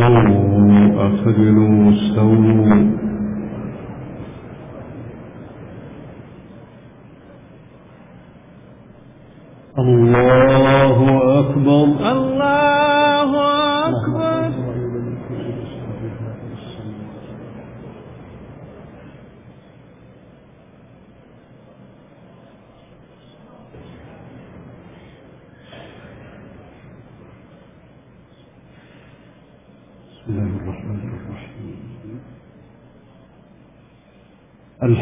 استووا أفرنوا استووا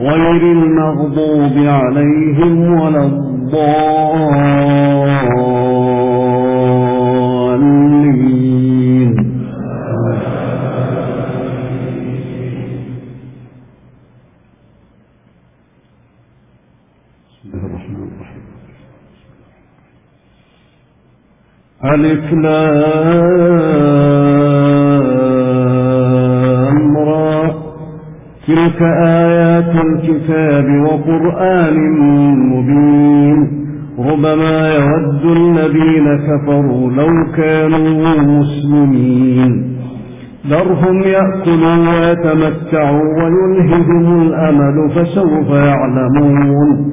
غير المغضوب عليهم ولا الضالين. ألف لا تلك آيات الكتاب وقرآن مبين. ربما يود الذين كفروا لو كانوا مسلمين. ذرهم يأكلوا ويتمتعوا ويلهدهم الأمل فسوف يعلمون.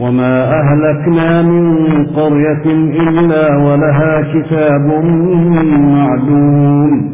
وما أهلكنا من قرية إلا ولها كتاب معدون.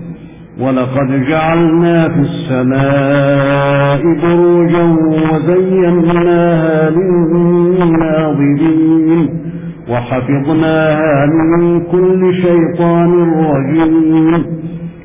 ولقد جعلنا في السماء بروجا وزيناها للناظرين وحفظناها من كل شيطان رجيم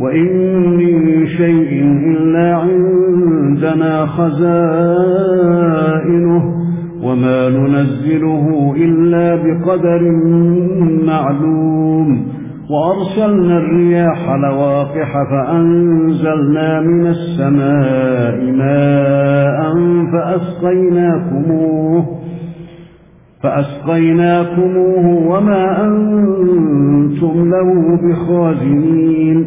وإن من شيء إلا عندنا خزائنه وما ننزله إلا بقدر معلوم وأرسلنا الرياح لواقح فأنزلنا من السماء ماء فأسقيناكموه فأسقيناكموه وما أنتم له بخازنين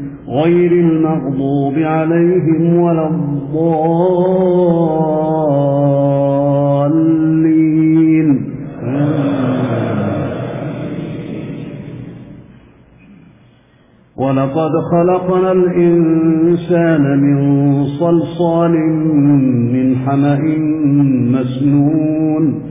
غير المغضوب عليهم ولا الضالين. ولقد خلقنا الإنسان من صلصال من حمأ مسنون.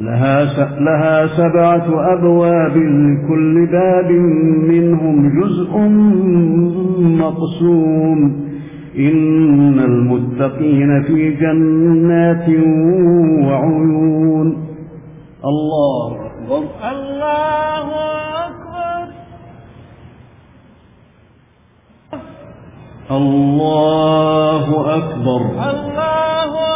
لها, لها سبعة أبواب لكل باب منهم جزء مقسوم. إن المتقين في جنات وعيون. الله أكبر. الله أكبر. الله أكبر. الله أكبر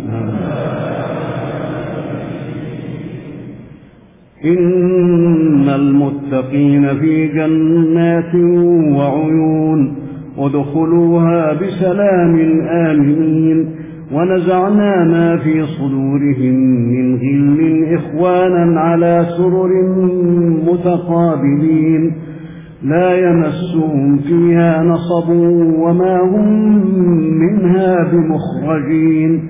إن المتقين في جنات وعيون ودخلوها بسلام آمنين ونزعنا ما في صدورهم من غل إخوانا على سرر متقابلين لا يمسهم فيها نصب وما هم منها بمخرجين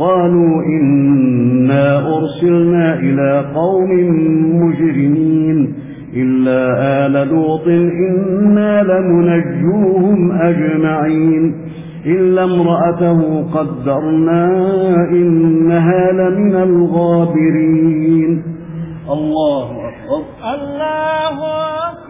قالوا إنا أرسلنا إلى قوم مجرمين إلا آل لوط إنا لمنجوهم أجمعين إلا امرأته قدرنا إنها لمن الغابرين الله أكبر الله أكبر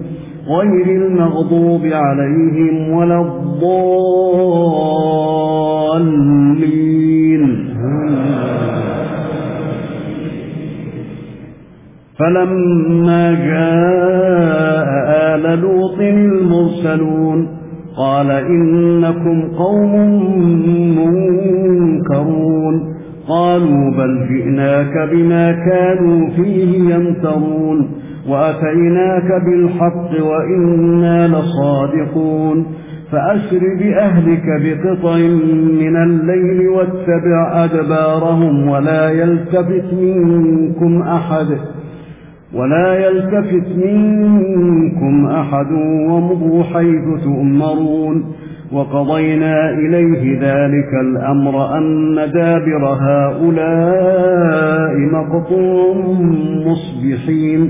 غير المغضوب عليهم ولا الضالين. فلما جاء آل لوط المرسلون قال إنكم قوم منكرون. قالوا بل جئناك بما كانوا فيه يمترون. وأتيناك بالحق وإنا لصادقون فأسر بأهلك بقطع من الليل واتبع أدبارهم ولا يلتفت منكم أحد ولا يلتفت منكم أحد ومضوا حيث تؤمرون وقضينا إليه ذلك الأمر أن دابر هؤلاء مقطوع مصبحين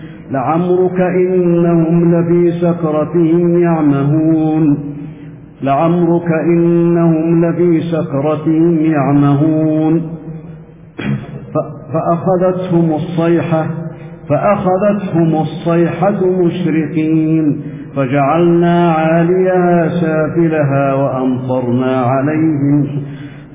لعمرك إنهم لفي سكرتهم يعمهون. لعمرك إنهم لفي سكرتهم يعمهون. فأخذتهم الصيحة فأخذتهم الصيحة مشرقين. فجعلنا عاليها سافلها وأمطرنا عليهم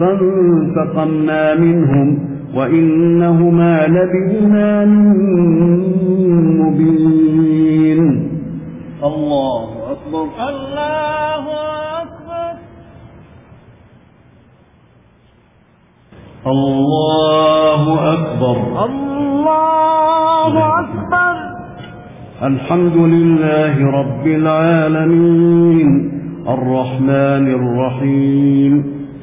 فانتقمنا منهم وإنهما لبإمام مبين. الله أكبر. الله أكبر. الله أكبر. الله أكبر. الحمد لله رب العالمين. الرحمن الرحيم.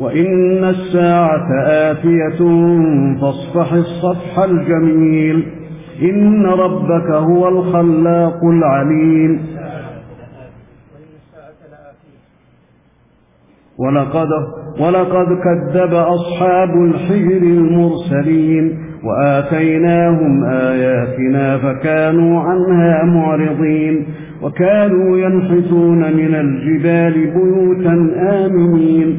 وإن الساعة آتية فاصفح الصفح الجميل إن ربك هو الخلاق العليم ولقد, ولقد كذب أصحاب الحجر المرسلين وآتيناهم آياتنا فكانوا عنها معرضين وكانوا ينحتون من الجبال بيوتا آمنين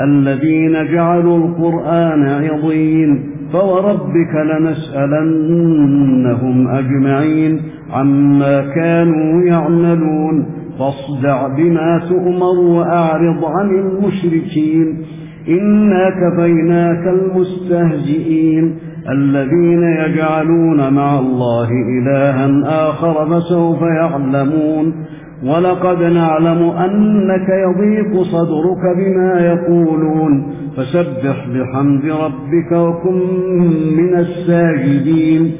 الذين جعلوا القرآن عظيم فوربك لنسألنهم أجمعين عما كانوا يعملون فاصدع بما تؤمر وأعرض عن المشركين إنا كفيناك المستهجئين الذين يجعلون مع الله إلها آخر فسوف يعلمون ولقد نعلم أنك يضيق صدرك بما يقولون فسبح بحمد ربك وكن من الساجدين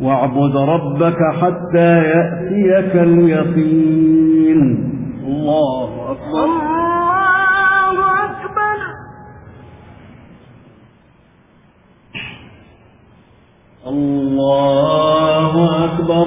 واعبد ربك حتى يأتيك اليقين الله أكبر الله أكبر. الله أكبر,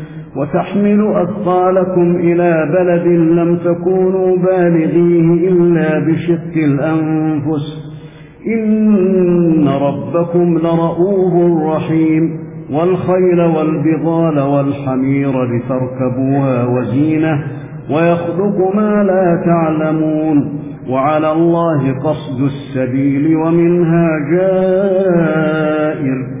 وتحمل أثقالكم إلى بلد لم تكونوا بالغيه إلا بشق الأنفس. إن ربكم لرؤوه رحيم. والخيل والبغال والحمير لتركبوها وزينة ويخلق ما لا تعلمون. وعلى الله قصد السبيل ومنها جائر.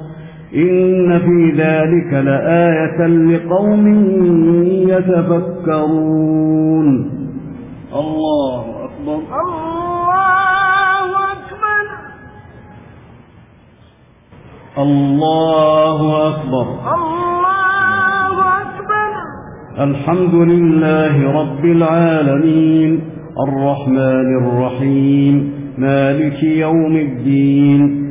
إن في ذلك لآية لقوم يتفكرون الله أكبر. الله أكبر. الله أكبر. الله أكبر. الحمد لله رب العالمين. الرحمن الرحيم. مالك يوم الدين.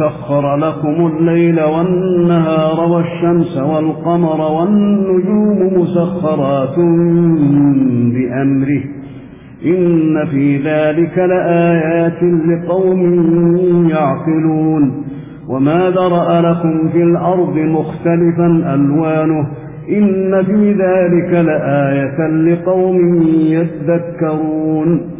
سخر لكم الليل والنهار والشمس والقمر والنجوم مسخرات بأمره إن في ذلك لآيات لقوم يعقلون وما درأ لكم في الأرض مختلفا ألوانه إن في ذلك لآية لقوم يذكرون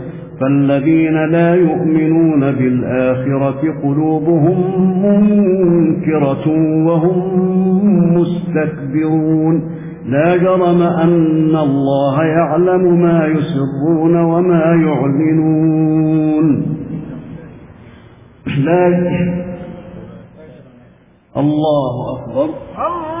فالذين لا يؤمنون بالآخرة قلوبهم منكرة وهم مستكبرون لا جرم أن الله يعلم ما يسرون وما يعلنون لا الله أكبر. الله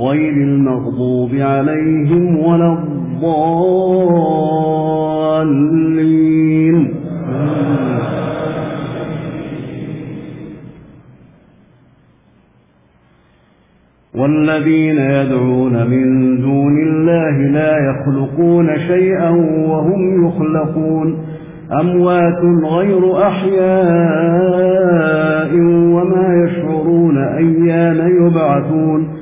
غير المغضوب عليهم ولا الضالين. والذين يدعون من دون الله لا يخلقون شيئا وهم يخلقون. أموات غير أحياء وما يشعرون أيان يبعثون.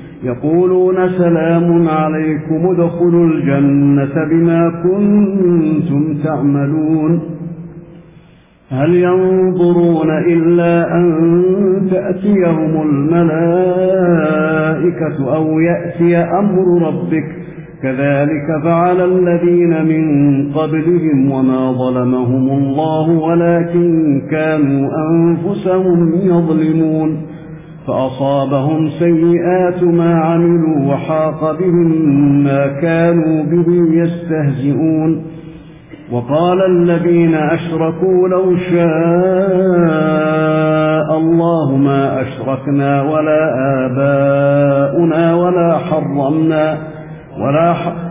يقولون سلام عليكم ادخلوا الجنة بما كنتم تعملون هل ينظرون إلا أن تأتيهم الملائكة أو يأتي أمر ربك كذلك فعل الذين من قبلهم وما ظلمهم الله ولكن كانوا أنفسهم يظلمون فأصابهم سيئات ما عملوا وحاق بهم ما كانوا به يستهزئون. وقال الذين أشركوا لو شاء الله ما أشركنا ولا آباؤنا ولا حرمنا ولا حرمنا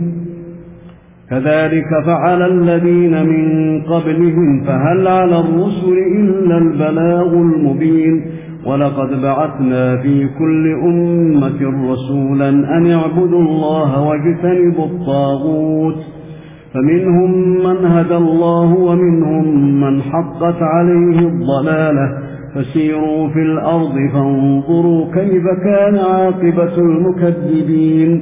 كذلك فعل الذين من قبلهم فهل على الرسل إلا البلاغ المبين ولقد بعثنا في كل أمة رسولا أن اعبدوا الله واجتنبوا الطاغوت فمنهم من هدى الله ومنهم من حقت عليه الضلالة فسيروا في الأرض فانظروا كيف كان عاقبة المكذبين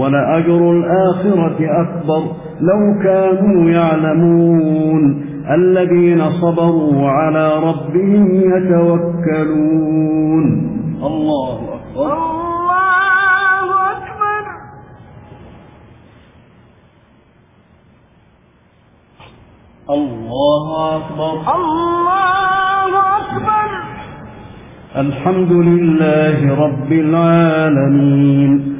ولأجر الآخرة أكبر لو كانوا يعلمون الذين صبروا على ربهم يتوكلون الله أكبر الله أكبر. الله أكبر الله أكبر. الحمد لله رب العالمين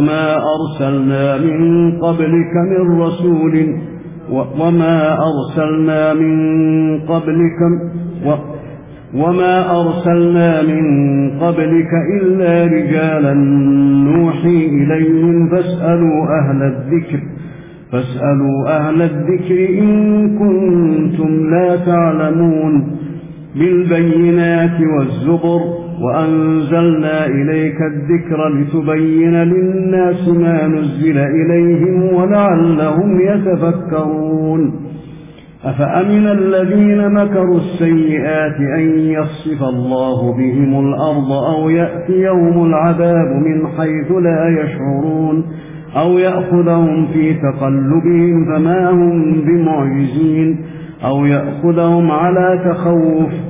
وما أرسلنا من قبلك من رسول وما أرسلنا من قبلك وما أرسلنا من قبلك إلا رجالا نوحي إليهم فاسألوا أهل الذكر فاسألوا أهل الذكر إن كنتم لا تعلمون بالبينات والزبر وأنزلنا إليك الذكر لتبين للناس ما نزل إليهم ولعلهم يتفكرون. أفأمن الذين مكروا السيئات أن يصف الله بهم الأرض أو يأتي يوم العذاب من حيث لا يشعرون أو يأخذهم في تقلبهم فما هم بمعجزين أو يأخذهم على تخوف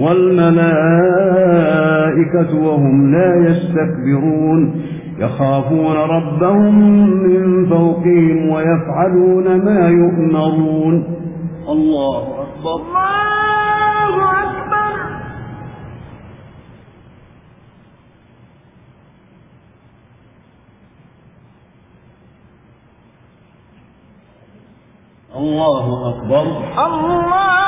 والملائكة وهم لا يستكبرون. يخافون ربهم من فوقهم ويفعلون ما يؤمرون. الله أكبر. الله أكبر. الله أكبر. الله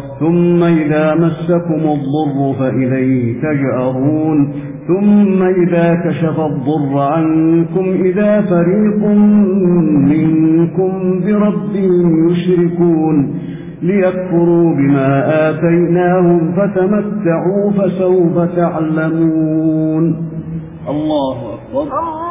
ثم إذا مسكم الضر فإليه تجأرون. ثم إذا كشف الضر عنكم إذا فريق منكم برب يشركون. ليكفروا بما آتيناهم فتمتعوا فسوف تعلمون. الله أكبر.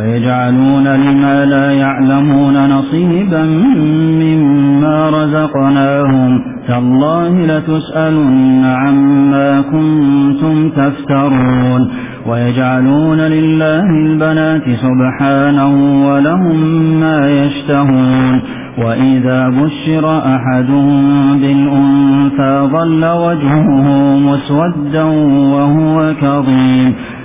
ويجعلون لما لا يعلمون نصيبا مما رزقناهم تالله لتسألن عما كنتم تفترون ويجعلون لله البنات سبحانه ولهم ما يشتهون وإذا بشر أحد بالأنثى ظل وجهه مسودا وهو كظيم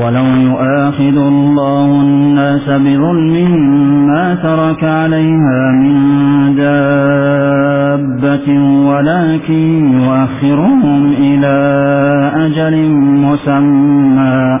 ولو يؤاخذ الله الناس بظلم ما ترك عليها من دابة ولكن يؤخرهم إلى أجل مسمى.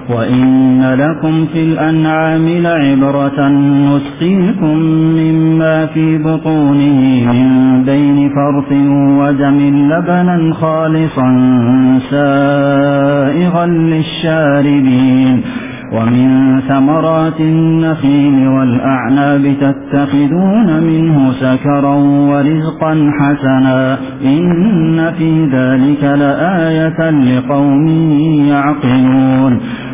وإن لكم في الأنعام لعبرة نسقيكم مما في بطونه من بين فرث ودم لبنا خالصا سائغا للشاربين ومن ثمرات النخيل والأعناب تتخذون منه سكرا ورزقا حسنا إن في ذلك لآية لقوم يعقلون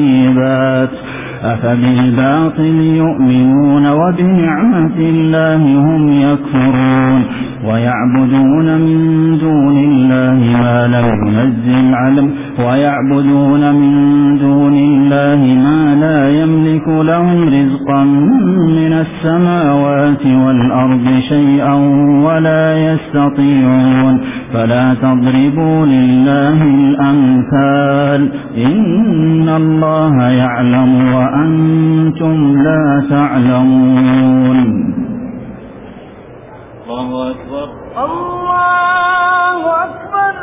طيبات. أفبالباطل يؤمنون وبنعمة الله هم يكفرون. ويعبدون من دون الله ما لم ينزل علم. ويعبدون من دون الله ما لا يملك لهم رزقا من السماوات والأرض شيئا ولا يستطيعون. فلا تضربوا لله الأمثال. إن الله يعلم وأنتم لا تعلمون. الله أكبر. الله أكبر.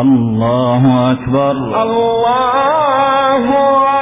الله أكبر. الله أكبر.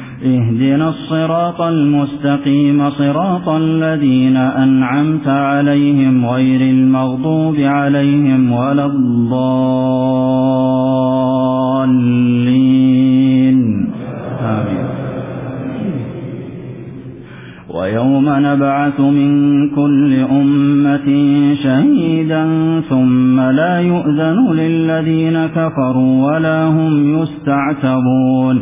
اهدنا الصراط المستقيم صراط الذين أنعمت عليهم غير المغضوب عليهم ولا الضالين. آمين. ويوم نبعث من كل أمة شهيدا ثم لا يؤذن للذين كفروا ولا هم يستعتبون.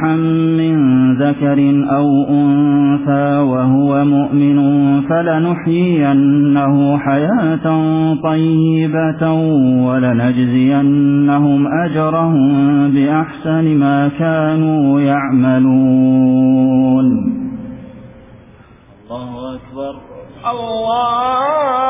نِكَاحًا من ذكر أو أنثى وهو مؤمن فلنحيينه حياة طيبة ولنجزينهم أجرهم بأحسن ما كانوا يعملون. الله أكبر. الله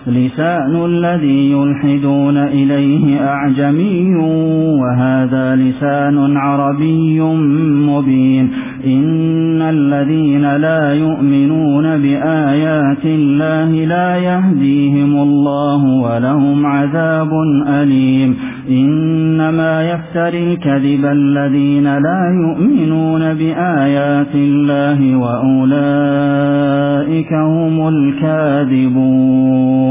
لسان الذي يلحدون إليه أعجمي وهذا لسان عربي مبين. إن الذين لا يؤمنون بآيات الله لا يهديهم الله ولهم عذاب أليم. إنما يفتر الكذب الذين لا يؤمنون بآيات الله وأولئك هم الكاذبون.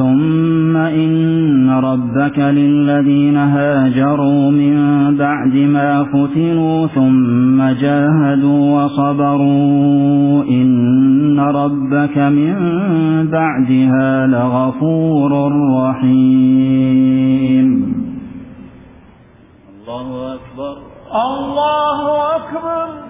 ثم إن ربك للذين هاجروا من بعد ما فتنوا ثم جاهدوا وصبروا إن ربك من بعدها لغفور رحيم. الله أكبر الله أكبر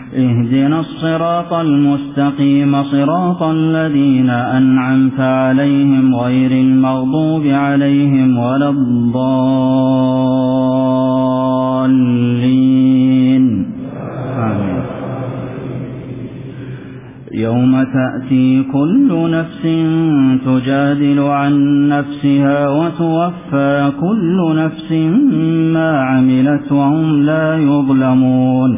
اهدنا الصراط المستقيم صراط الذين أنعمت عليهم غير المغضوب عليهم ولا الضالين. آمين. يوم تأتي كل نفس تجادل عن نفسها وتوفى كل نفس ما عملت وهم لا يظلمون.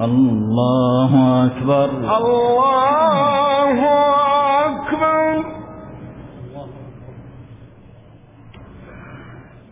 الله أكبر الله أكبر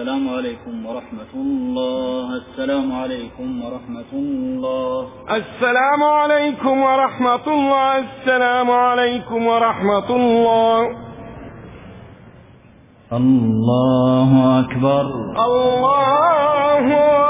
السلام علیکم ورحمۃ اللہ السلام علیکم ورحمۃ اللہ السلام علیکم ورحمۃ اللہ السلام علیکم ورحمۃ اللہ اللہ اکبر اللہ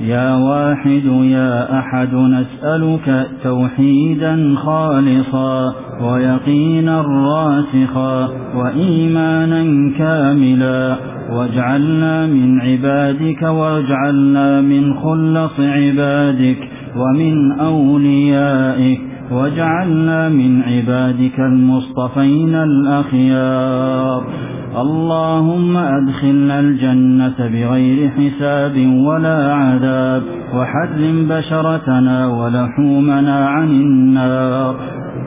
يا واحد يا أحد نسألك توحيدا خالصا ويقينا راسخا وإيمانا كاملا. واجعلنا من عبادك واجعلنا من خلص عبادك ومن أوليائك. واجعلنا من عبادك المصطفين الأخيار. اللهم أدخلنا الجنة بغير حساب ولا عذاب وحرم بشرتنا ولحومنا عن النار.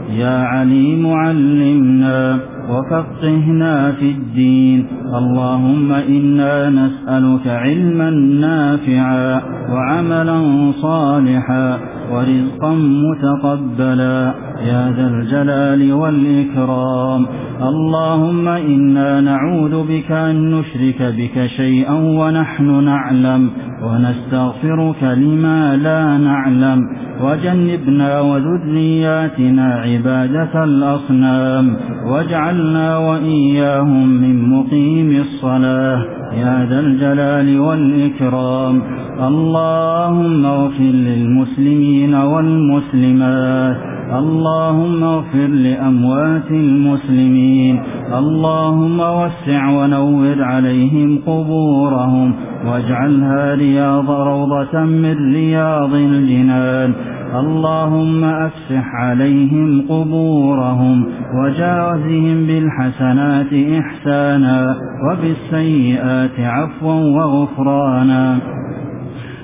يا عليم علمنا. وفقهنا في الدين. اللهم إنا نسألك علما نافعا وعملا صالحا ورزقا متقبلا. يا ذا الجلال والإكرام. اللهم إنا نعوذ بك أن نشرك بك شيئا ونحن نعلم. ونستغفرك لما لا نعلم وجنبنا وذرياتنا عبادة الأصنام واجعلنا وإياهم من مقيم الصلاة. يا ذا الجلال والإكرام. اللهم اغفر للمسلمين والمسلمات. اللهم اغفر لأموات المسلمين. اللهم وسع ونور عليهم قبورهم. واجعلها رياض روضة من رياض الجنان. اللهم أفسح عليهم قبورهم وجازهم بالحسنات إحسانا وبالسيئات الآيات عفوا وغفرانا.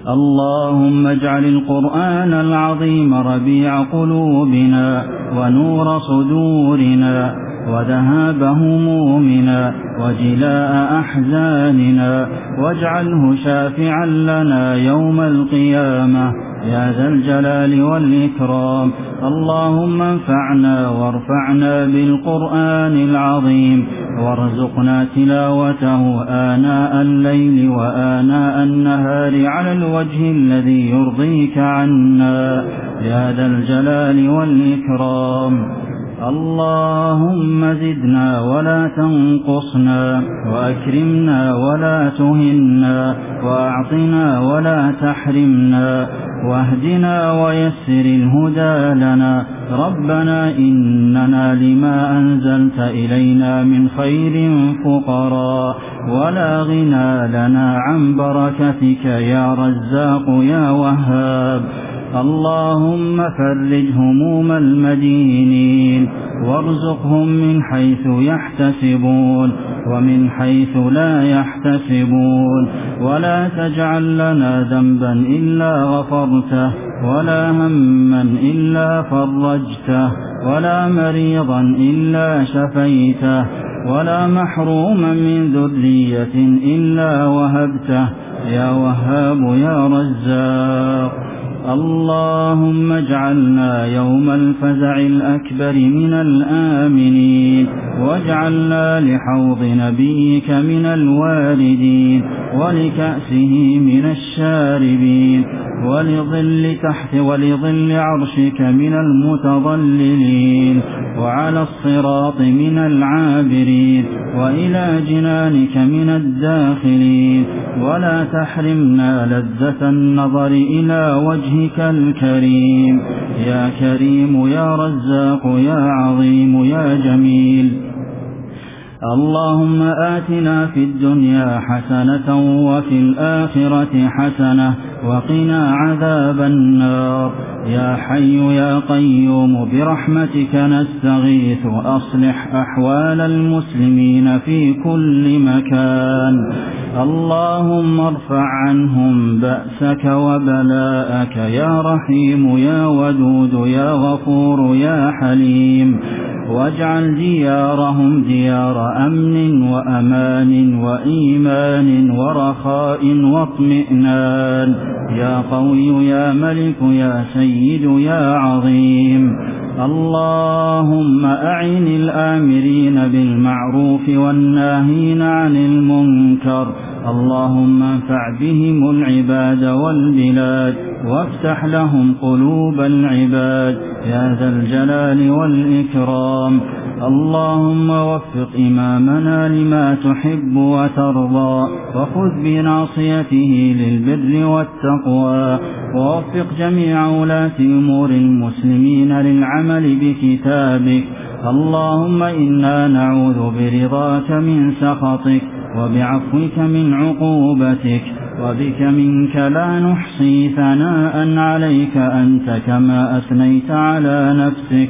اللهم اجعل القرآن العظيم ربيع قلوبنا ونور صدورنا وذهاب همومنا وجلاء أحزاننا واجعله شافعا لنا يوم القيامة يا ذا الجلال والإكرام. اللهم انفعنا وارفعنا بالقرآن العظيم. وارزقنا تلاوته آناء الليل وآناء النهار على الوجه الذي يرضيك عنا. يا ذا الجلال والإكرام. اللهم زدنا ولا تنقصنا وأكرمنا ولا تهنا وأعطنا ولا تحرمنا واهدنا ويسر الهدى لنا. ربنا إننا لما أنزلت إلينا من خير فقراء. ولا غنى لنا عن بركتك يا رزاق يا وهاب. اللهم فرج هموم المدينين وارزقهم من حيث يحتسبون ومن حيث لا يحتسبون ولا تجعل لنا ذنبا إلا غفرته ولا هما إلا فرجته ولا مريضا إلا شفيته ولا محروما من ذرية إلا وهبته يا وهاب يا رزاق اللهم اجعلنا يوم الفزع الأكبر من الآمنين واجعلنا لحوض نبيك من الواردين ولكأسه من الشاربين ولظل تحت ولظل عرشك من المتضللين وعلى الصراط من العابرين وإلى جنانك من الداخلين ولا تحرمنا لذة النظر إلى وجه وجهك الكريم. يا كريم يا رزاق يا عظيم يا جميل. اللهم آتنا في الدنيا حسنة وفي الآخرة حسنة وقنا عذاب النار. يا حي يا قيوم برحمتك نستغيث أصلح أحوال المسلمين في كل مكان. اللهم ارفع عنهم بأسك وبلاءك يا رحيم يا ودود يا غفور يا حليم. واجعل ديارهم ديار أمن وأمان وإيمان ورخاء واطمئنان. يا قوي يا ملك يا سيد المجيد يا عظيم. اللهم أعين الآمرين بالمعروف والناهين عن المنكر. اللهم انفع بهم العباد والبلاد وافتح لهم قلوب العباد. يا ذا الجلال والإكرام. اللهم وفق إمامنا لما تحب وترضى وخذ بناصيته للبر والتقوى ووفق جميع ولاة أمور المسلمين للعمل بكتابك اللهم إنا نعوذ برضاك من سخطك وبعفوك من عقوبتك وبك منك لا نحصي ثناء عليك أنت كما أثنيت على نفسك